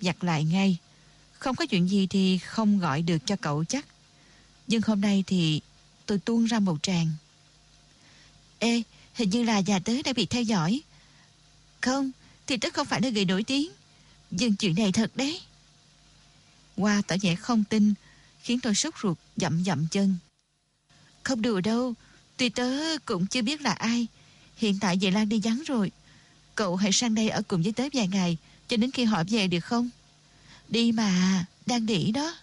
giặt lại ngay. Không có chuyện gì thì không gọi được cho cậu chắc. Nhưng hôm nay thì tôi tuôn ra một tràng. Ê, hình như là già tớ đã bị theo dõi. Không, thì tớ không phải là người nổi tiếng. Nhưng chuyện này thật đấy. Hoa tỏ vẻ không tin, khiến tôi sốt ruột dậm dậm chân. Không đùa đâu, tuy tớ cũng chưa biết là ai. Hiện tại về Lan đi vắng rồi. Cậu hãy sang đây ở cùng với tớ vài ngày, cho đến khi họ về được không? Đi mà, đang nghỉ đó.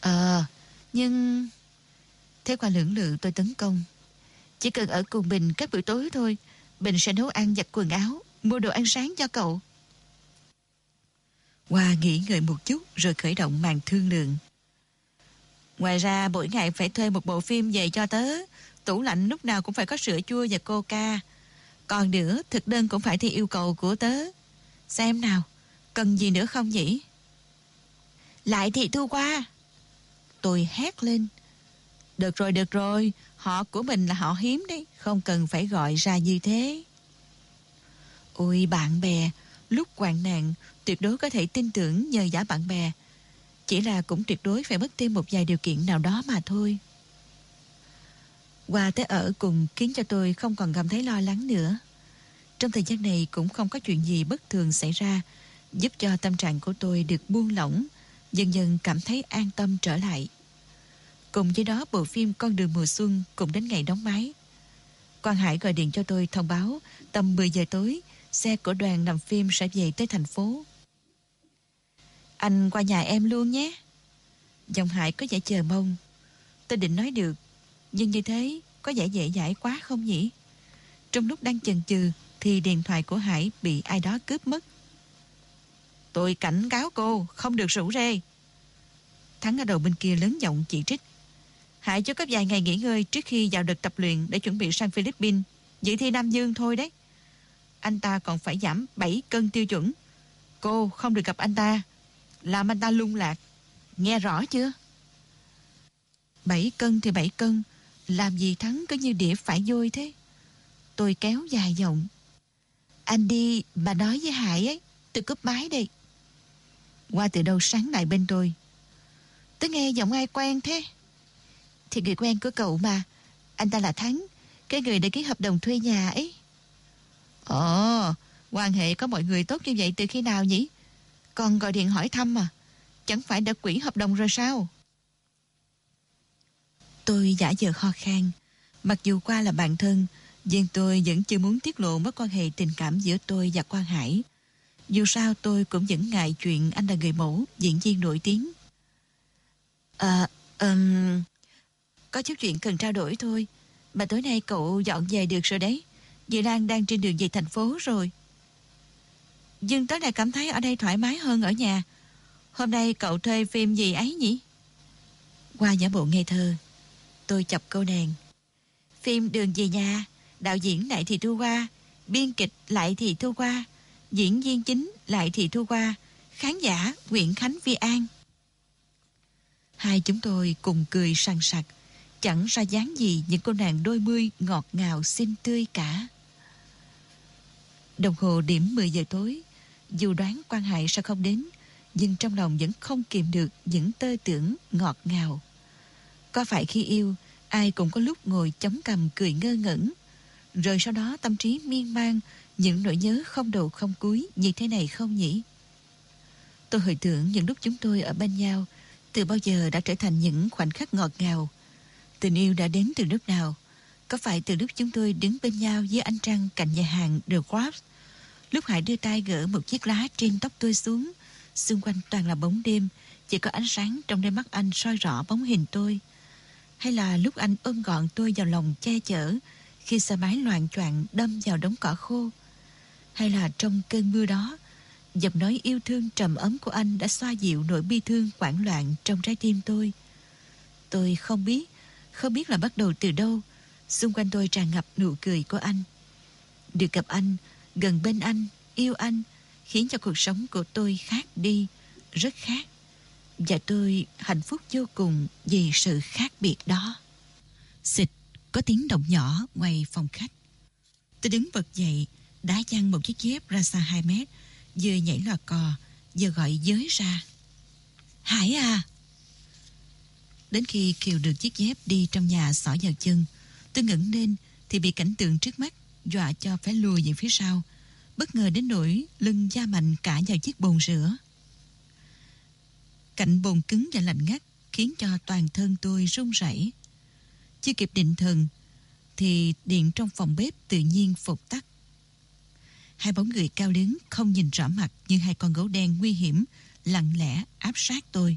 Ờ, nhưng... Thế qua lưỡng lự tôi tấn công. Chỉ cần ở cùng Bình các buổi tối thôi, Bình sẽ nấu ăn giặt quần áo, mua đồ ăn sáng cho cậu. Hoa nghỉ ngơi một chút rồi khởi động màn thương lượng. Ngoài ra mỗi ngày phải thuê một bộ phim về cho tớ. Tủ lạnh lúc nào cũng phải có sữa chua và coca. Còn nữa, thực đơn cũng phải theo yêu cầu của tớ. Xem nào, cần gì nữa không nhỉ? Lại thị thu qua. Tôi hét lên. Được rồi, được rồi, họ của mình là họ hiếm đấy, không cần phải gọi ra như thế. Ôi bạn bè, lúc hoạn nạn, tuyệt đối có thể tin tưởng nhờ giả bạn bè. Chỉ là cũng tuyệt đối phải mất thêm một vài điều kiện nào đó mà thôi. Qua tới ở cùng khiến cho tôi không còn cảm thấy lo lắng nữa. Trong thời gian này cũng không có chuyện gì bất thường xảy ra, giúp cho tâm trạng của tôi được buông lỏng, dần dần cảm thấy an tâm trở lại. Cùng với đó bộ phim Con đường mùa xuân cũng đến ngày đóng máy. Quang Hải gọi điện cho tôi thông báo tầm 10 giờ tối xe của đoàn làm phim sẽ về tới thành phố. Anh qua nhà em luôn nhé. dòng Hải có vẻ chờ mong. Tôi định nói được, nhưng như thế có vẻ dễ dãi quá không nhỉ? Trong lúc đang chần chừ thì điện thoại của Hải bị ai đó cướp mất. Tôi cảnh cáo cô, không được rủ rê. Thắng ở đầu bên kia lớn giọng chỉ trích. Hải cho có vài ngày nghỉ ngơi trước khi vào đợt tập luyện để chuẩn bị sang Philippines. Vậy thi Nam Dương thôi đấy. Anh ta còn phải giảm 7 cân tiêu chuẩn. Cô không được gặp anh ta. Làm anh ta lung lạc. Nghe rõ chưa? 7 cân thì 7 cân. Làm gì Thắng cứ như đĩa phải vui thế. Tôi kéo dài giọng. Anh đi bà nói với Hải ấy. Tôi cướp máy đi Qua từ đâu sáng lại bên tôi. Tôi nghe giọng ai quen thế? Thì người quen của cậu mà. Anh ta là Thắng. Cái người đã ký hợp đồng thuê nhà ấy. Ồ, quan hệ có mọi người tốt như vậy từ khi nào nhỉ? Còn gọi điện hỏi thăm mà. Chẳng phải đã quỹ hợp đồng rồi sao? Tôi giả vờ ho khan. Mặc dù qua là bạn thân, nhưng tôi vẫn chưa muốn tiết lộ mối quan hệ tình cảm giữa tôi và Quang Hải. Dù sao tôi cũng vẫn ngại chuyện anh là người mẫu, diễn viên nổi tiếng. À, um, có chút chuyện cần trao đổi thôi. Mà tối nay cậu dọn về được rồi đấy. Dì Lan đang trên đường về thành phố rồi. Dương tối nay cảm thấy ở đây thoải mái hơn ở nhà. Hôm nay cậu thuê phim gì ấy nhỉ? Qua giả bộ ngây thơ, tôi chọc câu nàng. Phim Đường về nhà, đạo diễn Lại Thị Thu Hoa, biên kịch Lại Thị Thu Hoa, diễn viên chính Lại Thị Thu Hoa, khán giả Nguyễn Khánh Vi An. Hai chúng tôi cùng cười sằng sặc, chẳng ra dáng gì những cô nàng đôi mươi ngọt ngào xinh tươi cả. Đồng hồ điểm 10 giờ tối, dù đoán quan hải sẽ không đến, nhưng trong lòng vẫn không kìm được những tơ tưởng ngọt ngào. Có phải khi yêu, ai cũng có lúc ngồi chống cằm cười ngơ ngẩn, rồi sau đó tâm trí miên man những nỗi nhớ không đầu không cuối như thế này không nhỉ? Tôi hồi tưởng những lúc chúng tôi ở bên nhau từ bao giờ đã trở thành những khoảnh khắc ngọt ngào. Tình yêu đã đến từ lúc nào? Có phải từ lúc chúng tôi đứng bên nhau dưới anh Trăng cạnh nhà hàng The Crabs Lúc Hải đưa tay gỡ một chiếc lá trên tóc tôi xuống, xung quanh toàn là bóng đêm, chỉ có ánh sáng trong đôi mắt anh soi rõ bóng hình tôi. Hay là lúc anh ôm gọn tôi vào lòng che chở, khi xe máy loạn choạng đâm vào đống cỏ khô. Hay là trong cơn mưa đó, giọng nói yêu thương trầm ấm của anh đã xoa dịu nỗi bi thương hoảng loạn trong trái tim tôi. Tôi không biết, không biết là bắt đầu từ đâu, xung quanh tôi tràn ngập nụ cười của anh. Được gặp anh, gần bên anh, yêu anh, khiến cho cuộc sống của tôi khác đi, rất khác. Và tôi hạnh phúc vô cùng vì sự khác biệt đó. Xịt, có tiếng động nhỏ ngoài phòng khách. Tôi đứng bật dậy, đá văng một chiếc dép ra xa 2 mét, vừa nhảy lò cò, vừa gọi giới ra. Hải à! Đến khi Kiều được chiếc dép đi trong nhà xỏ vào chân, tôi ngẩng lên thì bị cảnh tượng trước mắt dọa cho phải lùi về phía sau. Bất ngờ đến nỗi lưng da mạnh cả vào chiếc bồn rửa. Cạnh bồn cứng và lạnh ngắt khiến cho toàn thân tôi run rẩy. Chưa kịp định thần thì điện trong phòng bếp tự nhiên phục tắt. Hai bóng người cao lớn không nhìn rõ mặt như hai con gấu đen nguy hiểm lặng lẽ áp sát tôi.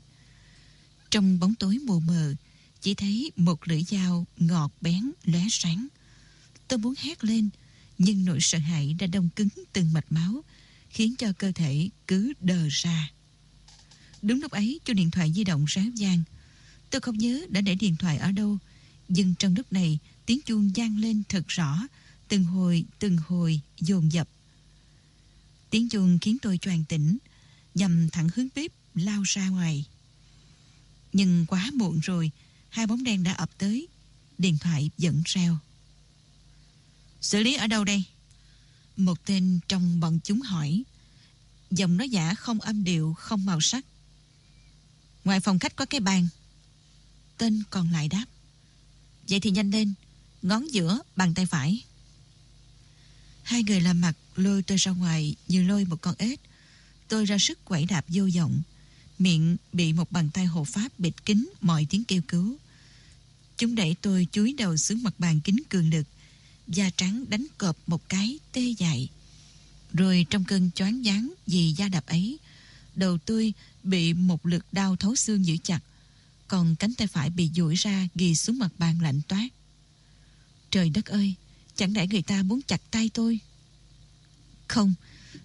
Trong bóng tối mù mờ, chỉ thấy một lưỡi dao ngọt bén lóe sáng. Tôi muốn hét lên, nhưng nỗi sợ hãi đã đông cứng từng mạch máu, khiến cho cơ thể cứ đờ ra. Đúng lúc ấy, chuông điện thoại di động ráo vang. Tôi không nhớ đã để điện thoại ở đâu, nhưng trong lúc này, tiếng chuông gian lên thật rõ, từng hồi, từng hồi, dồn dập. Tiếng chuông khiến tôi choàng tỉnh, nhằm thẳng hướng bếp, lao ra ngoài. Nhưng quá muộn rồi, hai bóng đen đã ập tới. Điện thoại vẫn reo. Xử lý ở đâu đây? Một tên trong bọn chúng hỏi. Giọng nói giả không âm điệu, không màu sắc. Ngoài phòng khách có cái bàn. Tên còn lại đáp. Vậy thì nhanh lên, ngón giữa bàn tay phải. Hai người làm mặt lôi tôi ra ngoài như lôi một con ếch. Tôi ra sức quẩy đạp vô vọng. Miệng bị một bàn tay hộ pháp bịt kín mọi tiếng kêu cứu. Chúng đẩy tôi chúi đầu xuống mặt bàn kính cường lực. Da trắng đánh cọp một cái tê dại. Rồi trong cơn choáng váng vì da đạp ấy, đầu tôi bị một lực đau thấu xương giữ chặt, còn cánh tay phải bị duỗi ra ghi xuống mặt bàn lạnh toát. Trời đất ơi, chẳng lẽ người ta muốn chặt tay tôi? Không,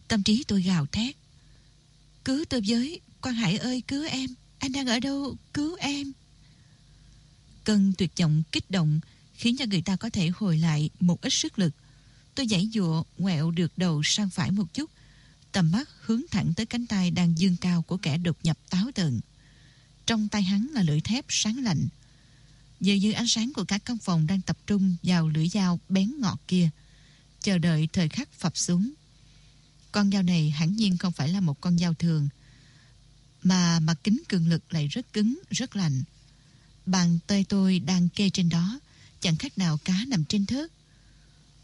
tâm trí tôi gào thét. Cứu tôi với, quan Hải ơi cứu em, anh đang ở đâu, cứu em. Cơn tuyệt vọng kích động khiến cho người ta có thể hồi lại một ít sức lực. Tôi giãy dụa ngoẹo được đầu sang phải một chút, tầm mắt hướng thẳng tới cánh tay đang dương cao của kẻ đột nhập táo tợn. Trong tay hắn là lưỡi thép sáng lạnh. Dường như ánh sáng của các căn phòng đang tập trung vào lưỡi dao bén ngọt kia, chờ đợi thời khắc phập xuống. Con dao này hẳn nhiên không phải là một con dao thường, mà mặt kính cường lực lại rất cứng, rất lạnh. Bàn tay tôi đang kê trên đó, chẳng khác nào cá nằm trên thớt.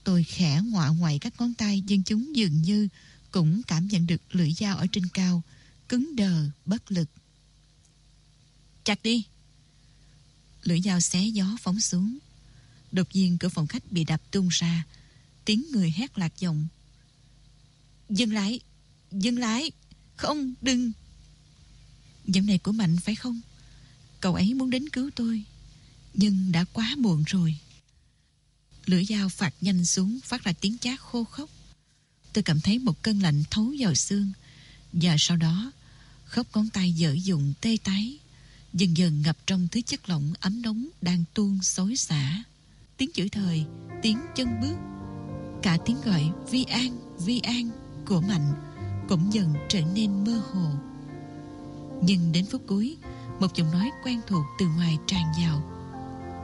Tôi khẽ ngoạ ngoại các ngón tay nhưng chúng dường như cũng cảm nhận được lưỡi dao ở trên cao, cứng đờ, bất lực. Chặt đi! Lưỡi dao xé gió phóng xuống. Đột nhiên cửa phòng khách bị đập tung ra, tiếng người hét lạc giọng. Dừng lại! Dừng lại! Không, đừng! Giọng này của Mạnh phải không? Cậu ấy muốn đến cứu tôi Nhưng đã quá muộn rồi Lưỡi dao phạt nhanh xuống Phát ra tiếng chát khô khốc Tôi cảm thấy một cơn lạnh thấu vào xương Và sau đó Khớp ngón tay dở dụng tê tái Dần dần ngập trong thứ chất lỏng ấm nóng Đang tuôn xối xả. Tiếng chửi thời Tiếng chân bước. Cả tiếng gọi Vi An, Vi An của Mạnh Cũng dần trở nên mơ hồ. Nhưng đến phút cuối một giọng nói quen thuộc từ ngoài tràn vào.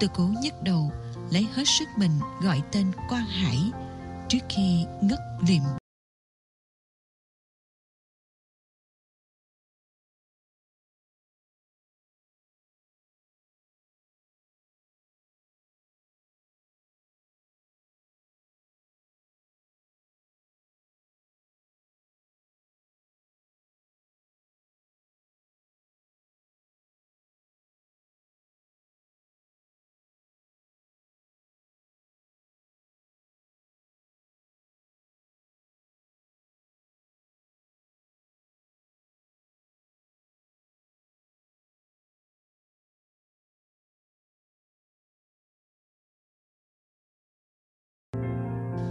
Tôi cố nhấc đầu Lấy hết sức mình gọi tên Quang Hải Trước khi ngất liệm.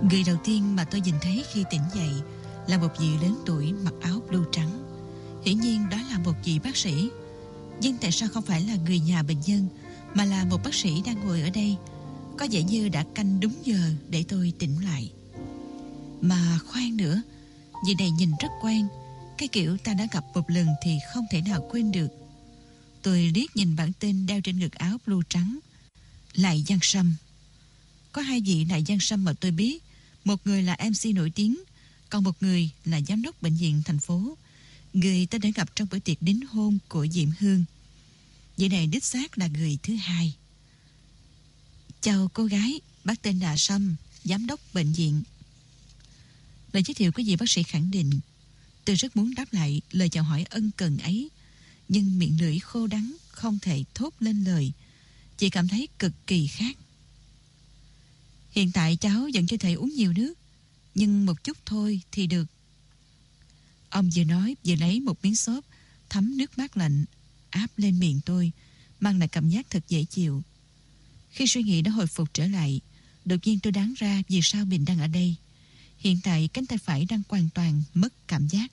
Người đầu tiên mà tôi nhìn thấy khi tỉnh dậy là một vị lớn tuổi mặc áo blue trắng. Hiển nhiên đó là một vị bác sĩ. Nhưng tại sao không phải là người nhà bệnh nhân mà là một bác sĩ đang ngồi ở đây có vẻ như đã canh đúng giờ để tôi tỉnh lại. Mà khoan nữa, vị này nhìn rất quen, cái kiểu ta đã gặp một lần thì không thể nào quên được. Tôi liếc nhìn bản tên đeo trên ngực áo blue trắng. Lại Giang Sâm. Có hai vị lại Giang Sâm mà tôi biết một người là MC nổi tiếng, còn một người là giám đốc bệnh viện thành phố. Người ta đã gặp trong bữa tiệc đính hôn của Diệm Hương. Vậy này đích xác là người thứ hai. Chào cô gái, bác tên là Sâm, giám đốc bệnh viện. Lời giới thiệu của vị bác sĩ khẳng định Tôi rất muốn đáp lại lời chào hỏi ân cần ấy Nhưng miệng lưỡi khô đắng Không thể thốt lên lời Chỉ cảm thấy cực kỳ khác Hiện tại cháu vẫn chưa thể uống nhiều nước Nhưng một chút thôi thì được Ông vừa nói vừa lấy một miếng xốp Thấm nước mát lạnh Áp lên miệng tôi Mang lại cảm giác thật dễ chịu Khi suy nghĩ đã hồi phục trở lại Đột nhiên tôi đáng ra vì sao mình đang ở đây Hiện tại cánh tay phải đang hoàn toàn mất cảm giác.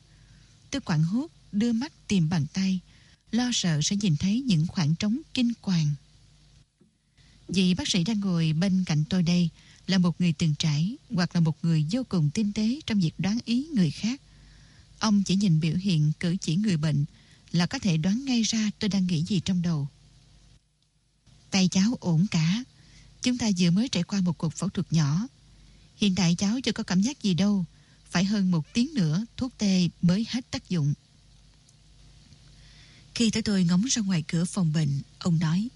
Tôi quảng hốt đưa mắt tìm bàn tay, lo sợ sẽ nhìn thấy những khoảng trống kinh hoàng. Vị bác sĩ đang ngồi bên cạnh tôi đây là một người từng trải hoặc là một người vô cùng tinh tế trong việc đoán ý người khác. Ông chỉ nhìn biểu hiện cử chỉ người bệnh là có thể đoán ngay ra tôi đang nghĩ gì trong đầu. Tay cháu ổn cả. Chúng ta vừa mới trải qua một cuộc phẫu thuật nhỏ Hiện tại cháu chưa có cảm giác gì đâu. Phải hơn một tiếng nữa thuốc tê mới hết tác dụng. Khi tới tôi ngóng ra ngoài cửa phòng bệnh, ông nói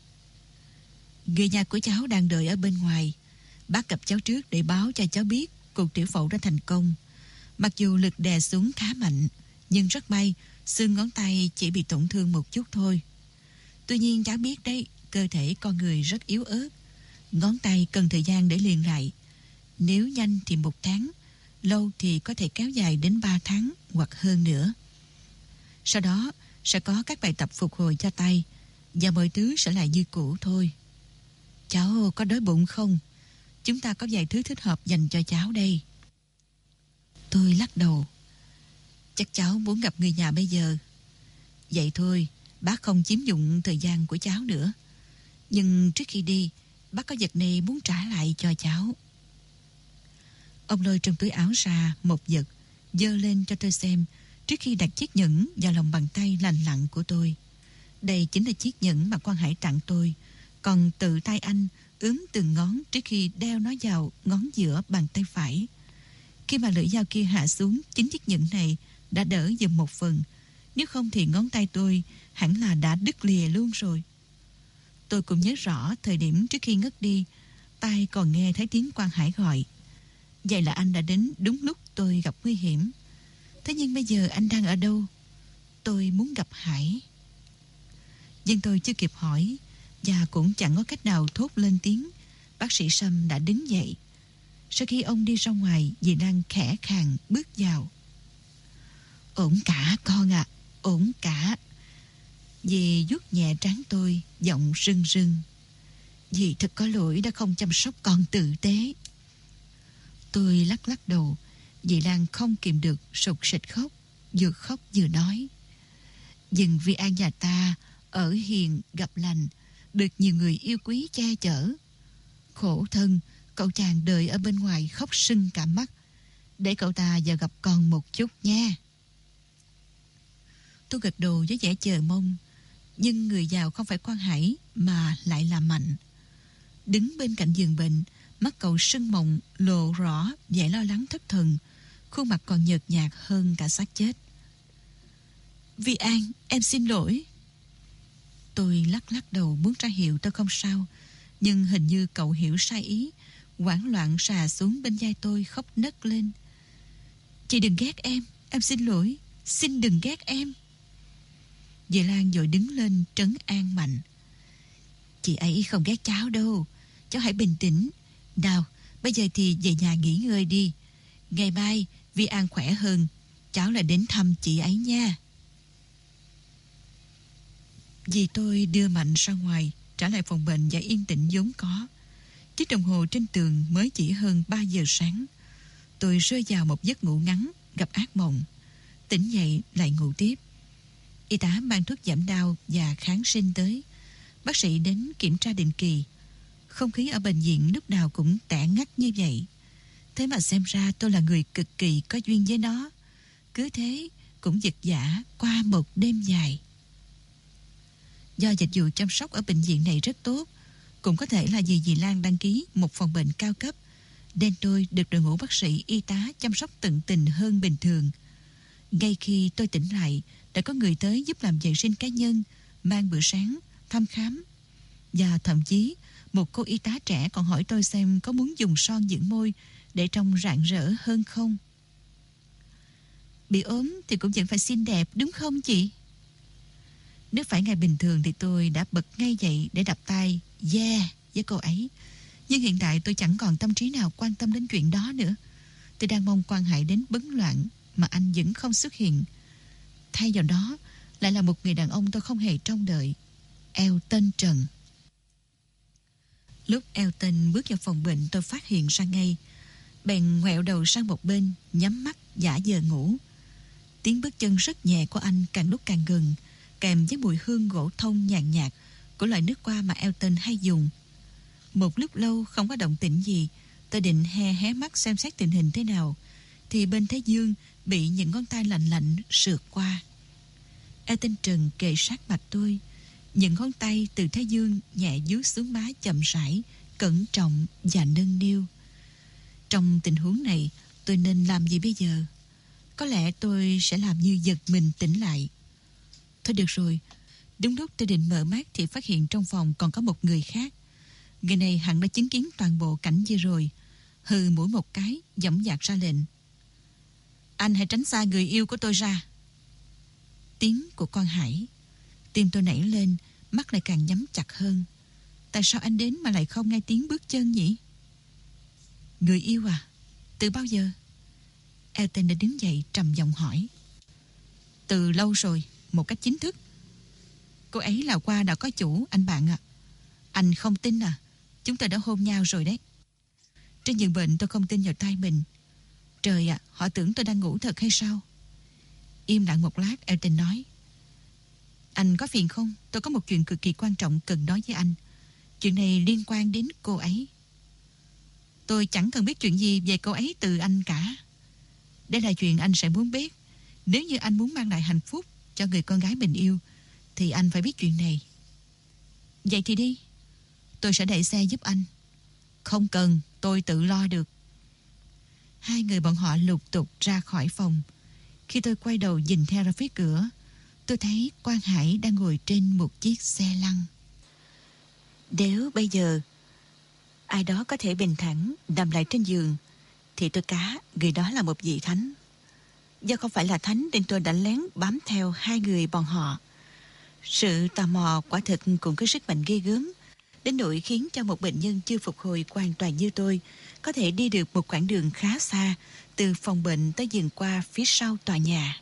Người nhà của cháu đang đợi ở bên ngoài. Bác gặp cháu trước để báo cho cháu biết cuộc tiểu phẫu đã thành công. Mặc dù lực đè xuống khá mạnh, nhưng rất may xương ngón tay chỉ bị tổn thương một chút thôi. Tuy nhiên cháu biết đấy, cơ thể con người rất yếu ớt. Ngón tay cần thời gian để liền lại. Nếu nhanh thì một tháng, lâu thì có thể kéo dài đến 3 tháng hoặc hơn nữa. Sau đó sẽ có các bài tập phục hồi cho tay và mọi thứ sẽ lại như cũ thôi. Cháu có đói bụng không? Chúng ta có vài thứ thích hợp dành cho cháu đây. Tôi lắc đầu. Chắc cháu muốn gặp người nhà bây giờ. Vậy thôi, bác không chiếm dụng thời gian của cháu nữa. Nhưng trước khi đi, bác có vật này muốn trả lại cho cháu. Ông lôi trong túi áo ra một vật, dơ lên cho tôi xem trước khi đặt chiếc nhẫn vào lòng bàn tay lành lặn của tôi. Đây chính là chiếc nhẫn mà quan Hải tặng tôi, còn tự tay anh ướm từng ngón trước khi đeo nó vào ngón giữa bàn tay phải. Khi mà lưỡi dao kia hạ xuống, chính chiếc nhẫn này đã đỡ dùm một phần. Nếu không thì ngón tay tôi hẳn là đã đứt lìa luôn rồi. Tôi cũng nhớ rõ thời điểm trước khi ngất đi, tai còn nghe thấy tiếng quan Hải gọi. Vậy là anh đã đến đúng lúc tôi gặp nguy hiểm. Thế nhưng bây giờ anh đang ở đâu? Tôi muốn gặp Hải. Nhưng tôi chưa kịp hỏi và cũng chẳng có cách nào thốt lên tiếng. Bác sĩ Sâm đã đứng dậy. Sau khi ông đi ra ngoài, dì đang khẽ khàng bước vào. Ổn cả con ạ, à, ổn cả. Dì vuốt nhẹ trán tôi, giọng rưng rưng. Dì thật có lỗi đã không chăm sóc con tử tế. Tôi lắc lắc đầu Dì Lan không kìm được sụt sịch khóc Vừa khóc vừa nói Dừng vì an nhà ta Ở hiền gặp lành được nhiều người yêu quý che chở. Khổ thân, Cậu chàng đợi ở bên ngoài khóc sưng cả mắt. Để cậu ta vào gặp con một chút nha. Tôi gật đồ với vẻ chờ mong, Nhưng người giàu không phải quan hải Mà lại là mạnh. Đứng bên cạnh giường bệnh, Mắt cậu sưng mộng lộ rõ vẻ lo lắng thất thần, Khuôn mặt còn nhợt nhạt hơn cả xác chết. Vi An, em xin lỗi. Tôi lắc lắc đầu muốn ra hiệu tôi không sao. Nhưng hình như cậu hiểu sai ý. Hoảng loạn xà xuống bên vai tôi khóc nấc lên. Chị đừng ghét em Em xin lỗi. Xin đừng ghét em. Dì Lan dội đứng lên trấn an mạnh. Chị ấy không ghét cháu đâu. Cháu hãy bình tĩnh. Nào, bây giờ thì về nhà nghỉ ngơi đi. Ngày mai, Vi An khỏe hơn, cháu lại đến thăm chị ấy nha. Vì tôi đưa Mạnh ra ngoài, trả lại phòng bệnh và yên tĩnh vốn có. Chiếc đồng hồ trên tường mới chỉ hơn 3 giờ sáng. Tôi rơi vào một giấc ngủ ngắn, gặp ác mộng. Tỉnh dậy lại ngủ tiếp. Y tá mang thuốc giảm đau và kháng sinh tới. Bác sĩ đến kiểm tra định kỳ. Không khí ở bệnh viện lúc nào cũng tẻ ngắt như vậy. Thế mà xem ra tôi là người cực kỳ có duyên với nó. Cứ thế cũng giật giả qua một đêm dài. Do dịch vụ chăm sóc ở bệnh viện này rất tốt, cũng có thể là vì dì Lan đăng ký một phòng bệnh cao cấp, nên tôi được đội ngũ bác sĩ y tá chăm sóc tận tình hơn bình thường. Ngay khi tôi tỉnh lại, đã có người tới giúp làm vệ sinh cá nhân, mang bữa sáng, thăm khám. Và thậm chí, một cô y tá trẻ còn hỏi tôi xem có muốn dùng son dưỡng môi để trông rạng rỡ hơn không. Bị ốm thì cũng vẫn phải xinh đẹp đúng không chị? Nếu phải ngày bình thường thì tôi đã bật ngay dậy để đập tay Yeah với cô ấy. Nhưng hiện tại tôi chẳng còn tâm trí nào quan tâm đến chuyện đó nữa. Tôi đang mong quan hệ đến bấn loạn mà anh vẫn không xuất hiện. Thay vào đó lại là một người đàn ông tôi không hề trông đợi. Elton Trần. Lúc Elton bước vào phòng bệnh tôi phát hiện ra ngay. Bèn ngoẹo đầu sang một bên, nhắm mắt, giả giờ ngủ. Tiếng bước chân rất nhẹ của anh càng lúc càng gần, kèm với mùi hương gỗ thông nhàn nhạt của loại nước qua mà Elton hay dùng. Một lúc lâu không có động tĩnh gì, tôi định he hé mắt xem xét tình hình thế nào, thì bên Thế Dương bị những ngón tay lạnh lạnh sượt qua. Elton Trần kề sát mặt tôi, những ngón tay từ Thế Dương nhẹ dưới xuống má chậm rãi, cẩn trọng và nâng niu. Trong tình huống này, tôi nên làm gì bây giờ? Có lẽ tôi sẽ làm như giật mình tỉnh lại. Thôi được rồi, đúng lúc tôi định mở mắt thì phát hiện trong phòng còn có một người khác. Người này hẳn đã chứng kiến toàn bộ cảnh vừa rồi. Hừ mũi một cái, dẫm dạc ra lệnh. Anh hãy tránh xa người yêu của tôi ra. Tiếng của con Hải. Tim tôi nảy lên, mắt lại càng nhắm chặt hơn. Tại sao anh đến mà lại không nghe tiếng bước chân nhỉ? Người yêu à? Từ bao giờ? Elton đã đứng dậy trầm giọng hỏi. Từ lâu rồi, một cách chính thức. Cô ấy là qua đã có chủ, anh bạn ạ. Anh không tin à? Chúng ta đã hôn nhau rồi đấy. Trên giường bệnh tôi không tin vào tay mình. Trời ạ, họ tưởng tôi đang ngủ thật hay sao? Im lặng một lát, Elton nói. Anh có phiền không? Tôi có một chuyện cực kỳ quan trọng cần nói với anh. Chuyện này liên quan đến cô ấy. Tôi chẳng cần biết chuyện gì về cô ấy từ anh cả. Đây là chuyện anh sẽ muốn biết. Nếu như anh muốn mang lại hạnh phúc cho người con gái mình yêu, thì anh phải biết chuyện này. Vậy thì đi. Tôi sẽ đẩy xe giúp anh. Không cần, tôi tự lo được. Hai người bọn họ lục tục ra khỏi phòng. Khi tôi quay đầu nhìn theo ra phía cửa, tôi thấy Quang Hải đang ngồi trên một chiếc xe lăn. Nếu bây giờ ai đó có thể bình thản nằm lại trên giường, thì tôi cá người đó là một vị thánh. Do không phải là thánh nên tôi đã lén bám theo hai người bọn họ. Sự tò mò quả thực cũng có sức mạnh ghê gớm, đến nỗi khiến cho một bệnh nhân chưa phục hồi hoàn toàn như tôi có thể đi được một quãng đường khá xa từ phòng bệnh tới giường qua phía sau tòa nhà.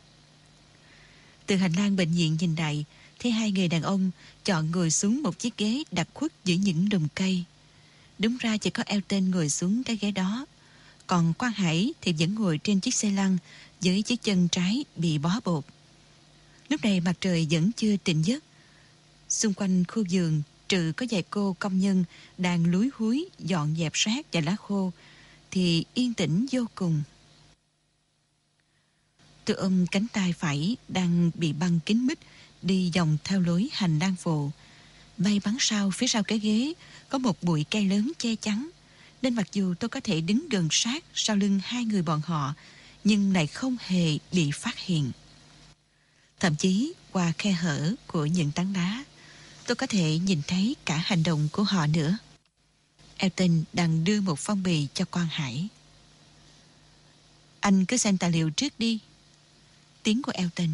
Từ hành lang bệnh viện nhìn lại, thấy hai người đàn ông chọn ngồi xuống một chiếc ghế đặt khuất giữa những đùm cây. Đúng ra chỉ có Elton ngồi xuống cái ghế đó. Còn Quang Hải thì vẫn ngồi trên chiếc xe lăn với chiếc chân trái bị bó bột. Lúc này mặt trời vẫn chưa tỉnh giấc. Xung quanh khu vườn, trừ có vài cô công nhân đang lúi húi dọn dẹp rác và lá khô, thì yên tĩnh vô cùng. Tôi ôm cánh tay phải đang bị băng kín mít đi vòng theo lối hành lang phụ. Bay bắn sau phía sau cái ghế có một bụi cây lớn che chắn, nên mặc dù tôi có thể đứng gần sát sau lưng hai người bọn họ nhưng lại không hề bị phát hiện. Thậm chí qua khe hở của những tảng đá tôi có thể nhìn thấy cả hành động của họ nữa. Elton đang đưa một phong bì cho Quang Hải. Anh cứ xem tài liệu trước đi. Tiếng của Elton.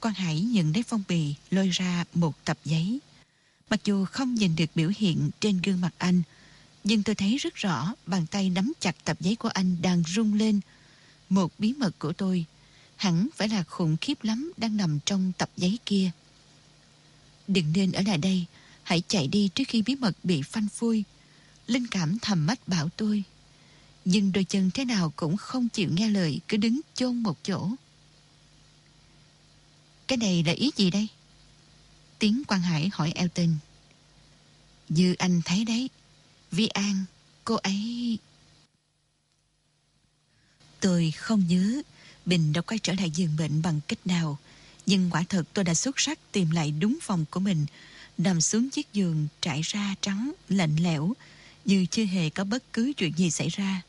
Quang Hải nhận lấy phong bì lôi ra một tập giấy. Mặc dù không nhìn được biểu hiện trên gương mặt anh, nhưng tôi thấy rất rõ bàn tay nắm chặt tập giấy của anh đang rung lên. Một bí mật của tôi, hẳn phải là khủng khiếp lắm đang nằm trong tập giấy kia. Đừng nên ở lại đây, hãy chạy đi trước khi bí mật bị phanh phui. Linh cảm thầm mách bảo tôi. Nhưng đôi chân thế nào cũng không chịu nghe lời, cứ đứng chôn một chỗ. Cái này là ý gì đây? Tiếng Quang Hải hỏi Elton. Như anh thấy đấy, Vi An, cô ấy... Tôi không nhớ Bình đã quay trở lại giường bệnh bằng cách nào. Nhưng quả thật tôi đã xuất sắc tìm lại đúng phòng của mình, nằm xuống chiếc giường trải ra trắng, lạnh lẽo, như chưa hề có bất cứ chuyện gì xảy ra.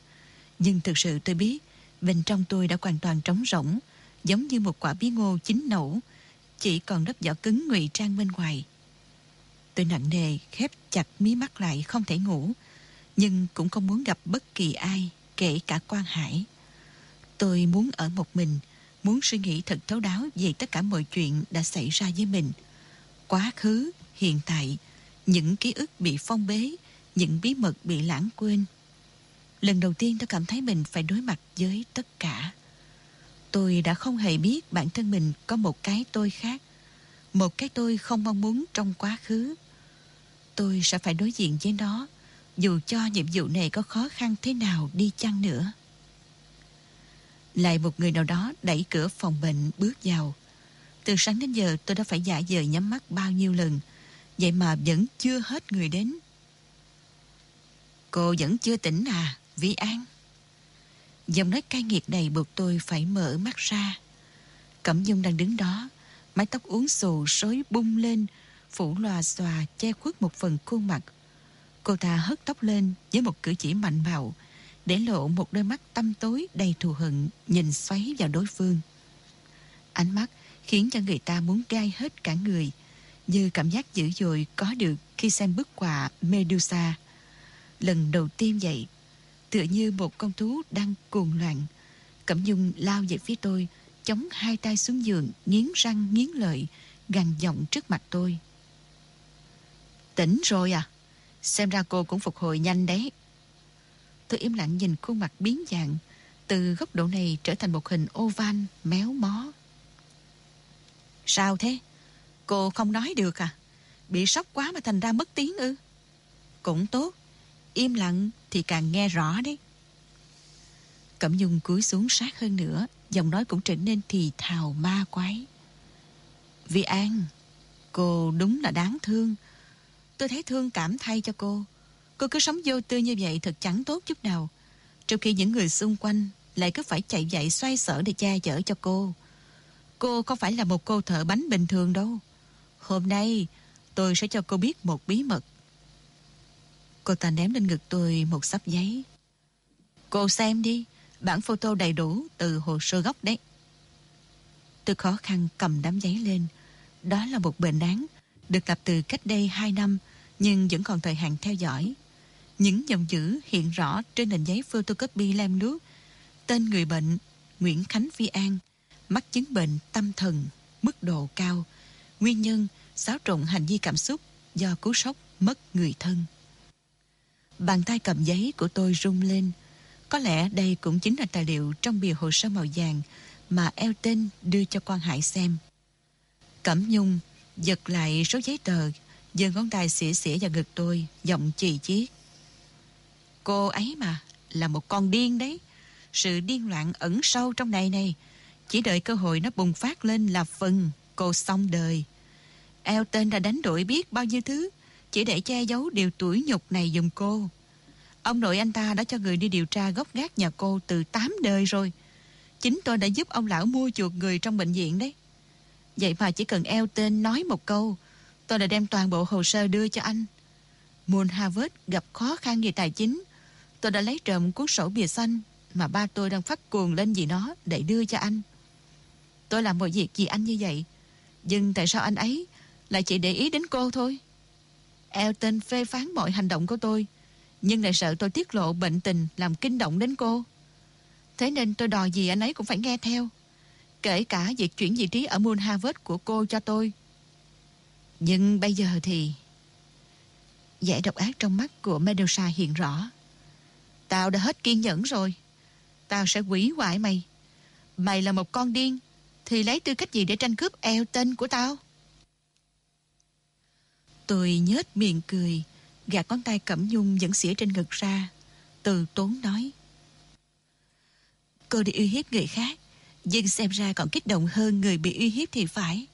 Nhưng thực sự tôi biết, bên trong tôi đã hoàn toàn trống rỗng, giống như một quả bí ngô chín nổ, chỉ còn lớp vỏ cứng ngụy trang bên ngoài. Tôi nặng nề khép chặt mí mắt lại không thể ngủ, nhưng cũng không muốn gặp bất kỳ ai, kể cả quan hải. Tôi muốn ở một mình, muốn suy nghĩ thật thấu đáo về tất cả mọi chuyện đã xảy ra với mình. Quá khứ, hiện tại, những ký ức bị phong bế, những bí mật bị lãng quên. Lần đầu tiên tôi cảm thấy mình phải đối mặt với tất cả. Tôi đã không hề biết bản thân mình có một cái tôi khác. Một cái tôi không mong muốn trong quá khứ. Tôi sẽ phải đối diện với nó, dù cho nhiệm vụ này có khó khăn thế nào đi chăng nữa. Lại một người nào đó đẩy cửa phòng bệnh bước vào. Từ sáng đến giờ tôi đã phải giả dời nhắm mắt bao nhiêu lần, vậy mà vẫn chưa hết người đến. Cô vẫn chưa tỉnh à, Vi An? Giọng nói cay nghiệt này buộc tôi phải mở mắt ra. Cẩm Dung đang đứng đó, mái tóc uốn xù rối bung lên, phủ loà xòa che khuất một phần khuôn mặt. Cô ta hất tóc lên với một cử chỉ mạnh bạo, để lộ một đôi mắt tâm tối đầy thù hận nhìn xoáy vào đối phương. Ánh mắt khiến cho người ta muốn gai hết cả người, như cảm giác dữ dội có được khi xem bức họa Medusa. Lần đầu tiên vậy, tựa như một con thú đang cuồng loạn. Cẩm Dung lao về phía tôi, chống hai tay xuống giường, nghiến răng nghiến lợi, gằn giọng trước mặt tôi. Tỉnh rồi à? Xem ra cô cũng phục hồi nhanh đấy. Tôi im lặng nhìn khuôn mặt biến dạng, từ góc độ này trở thành một hình oval méo mó. Sao thế? Cô không nói được à? Bị sốc quá mà thành ra mất tiếng ư? Cũng tốt. Im lặng thì càng nghe rõ đấy. Cẩm Nhung cúi xuống sát hơn nữa, giọng nói cũng trở nên thì thào ma quái. Vi An, cô đúng là đáng thương. Tôi thấy thương cảm thay cho cô. Cô cứ sống vô tư như vậy thật chẳng tốt chút nào. Trong khi những người xung quanh lại cứ phải chạy dậy xoay sở để che chở cho cô. Cô không phải là một cô thợ bánh bình thường đâu. Hôm nay tôi sẽ cho cô biết một bí mật. Cô ta ném lên ngực tôi một sắp giấy. Cô xem đi, bản photo đầy đủ từ hồ sơ gốc đấy. Tôi khó khăn cầm đám giấy lên. Đó là một bệnh án được lập từ cách đây 2 năm nhưng vẫn còn thời hạn theo dõi. Những dòng chữ hiện rõ trên nền giấy photocopy lem nước. Tên người bệnh Nguyễn Khánh Phi An, mắc chứng bệnh tâm thần, mức độ cao. Nguyên nhân xáo trộn hành vi cảm xúc do cú sốc mất người thân. Bàn tay cầm giấy của tôi rung lên. Có lẽ đây cũng chính là tài liệu trong bìa hồ sơ màu vàng mà eo tên đưa cho quan hải xem. Cẩm Nhung giật lại số giấy tờ, giơ ngón tay xỉa xỉa vào ngực tôi, giọng chì chiết. Cô ấy mà, là một con điên đấy. Sự điên loạn ẩn sâu trong này này. Chỉ đợi cơ hội nó bùng phát lên là phần, cô xong đời. Elton đã đánh đổi biết bao nhiêu thứ, chỉ để che giấu điều tuổi nhục này dùm cô. Ông nội anh ta đã cho người đi điều tra gốc gác nhà cô từ 8 đời rồi. Chính tôi đã giúp ông lão mua chuộc người trong bệnh viện đấy. Vậy mà chỉ cần Elton nói một câu, tôi đã đem toàn bộ hồ sơ đưa cho anh. Moon Harvard gặp khó khăn về tài chính. Tôi đã lấy trộm cuốn sổ bìa xanh mà ba tôi đang phát cuồng lên vì nó để đưa cho anh. Tôi làm mọi việc vì anh như vậy. Nhưng tại sao anh ấy lại chỉ để ý đến cô thôi? Elton phê phán mọi hành động của tôi, nhưng lại sợ tôi tiết lộ bệnh tình làm kinh động đến cô. Thế nên tôi đòi gì anh ấy cũng phải nghe theo. Kể cả việc chuyển vị trí ở Moon Harvard của cô cho tôi. Nhưng bây giờ thì... Vẻ độc ác trong mắt của Medusa hiện rõ. Tao đã hết kiên nhẫn rồi. Tao sẽ quỷ hoại mày. Mày là một con điên. Thì lấy tư cách gì để tranh cướp eo tên của tao? Tôi nhếch miệng cười, gạt ngón tay cẩm nhung vẫn xỉa trên ngực ra. Từ tốn nói. Cô đi uy hiếp người khác, nhưng xem ra còn kích động hơn người bị uy hiếp thì phải.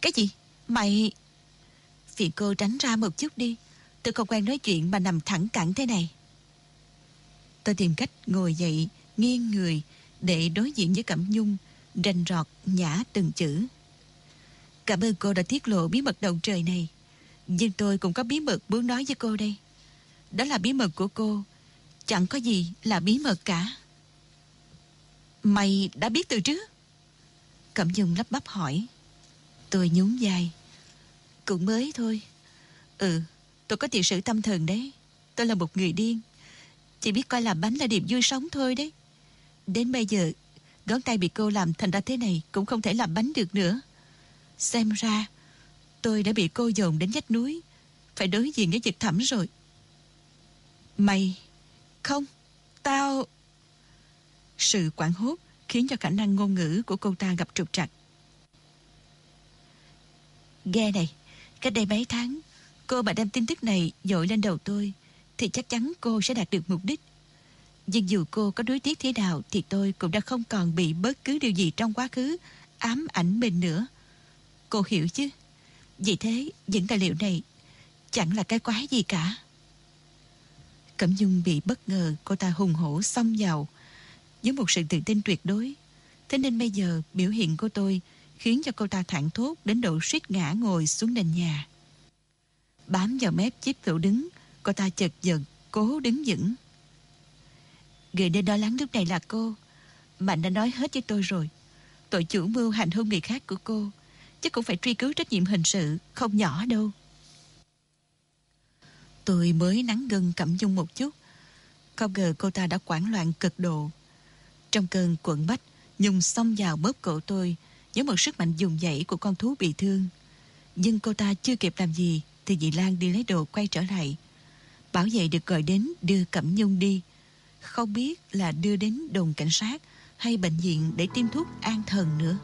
Cái gì? Mày... Phiền cô tránh ra một chút đi. Tôi không quen nói chuyện mà nằm thẳng cẳng thế này. Tôi tìm cách ngồi dậy, nghiêng người để đối diện với Cẩm Nhung, rành rọt nhả từng chữ. Cảm ơn cô đã tiết lộ bí mật đầu trời này. Nhưng tôi cũng có bí mật muốn nói với cô đây. Đó là bí mật của cô. Chẳng có gì là bí mật cả. Mày đã biết từ trước? Cẩm Nhung lắp bắp hỏi. Tôi nhún vai. Cũng mới thôi. Ừ, tôi có tiền sử tâm thần đấy. Tôi là một người điên. Chỉ biết coi làm bánh là điểm vui sống thôi đấy. Đến bây giờ, ngón tay bị cô làm thành ra thế này cũng không thể làm bánh được nữa. Xem ra, tôi đã bị cô dồn đến vách núi. Phải đối diện với vực thẳm rồi. Mày... Không, tao... Sự quảng hốt khiến cho khả năng ngôn ngữ của cô ta gặp trục trặc. Ghe này, cách đây mấy tháng, cô mà đem tin tức này dội lên đầu tôi, thì chắc chắn cô sẽ đạt được mục đích. Nhưng dù cô có đối tiếc thế nào thì tôi cũng đã không còn bị bất cứ điều gì trong quá khứ ám ảnh mình nữa. Cô hiểu chứ? Vì thế, những tài liệu này chẳng là cái quái gì cả. Cẩm Dung bị bất ngờ cô ta hùng hổ xông vào với một sự tự tin tuyệt đối. Thế nên bây giờ biểu hiện của tôi khiến cho cô ta thẳng thốt đến độ suýt ngã ngồi xuống nền nhà. Bám vào mép chiếc tủ đứng, cô ta chật vật, cố đứng vững. Người nên lo lắng lúc này là cô. Mạnh đã nói hết với tôi rồi. Tội chủ mưu hành hung người khác của cô, chứ cũng phải truy cứu trách nhiệm hình sự, không nhỏ đâu. Tôi mới nắng gần Cẩm Dung một chút. Không ngờ cô ta đã quảng loạn cực độ. Trong cơn cuộn bách, Nhung xông vào bóp cổ tôi với một sức mạnh dùng dãy của con thú bị thương. Nhưng cô ta chưa kịp làm gì thì dì Lan đi lấy đồ quay trở lại. Bảo vệ được gọi đến đưa Cẩm Nhung đi. Không biết là đưa đến đồn cảnh sát hay bệnh viện để tiêm thuốc an thần nữa.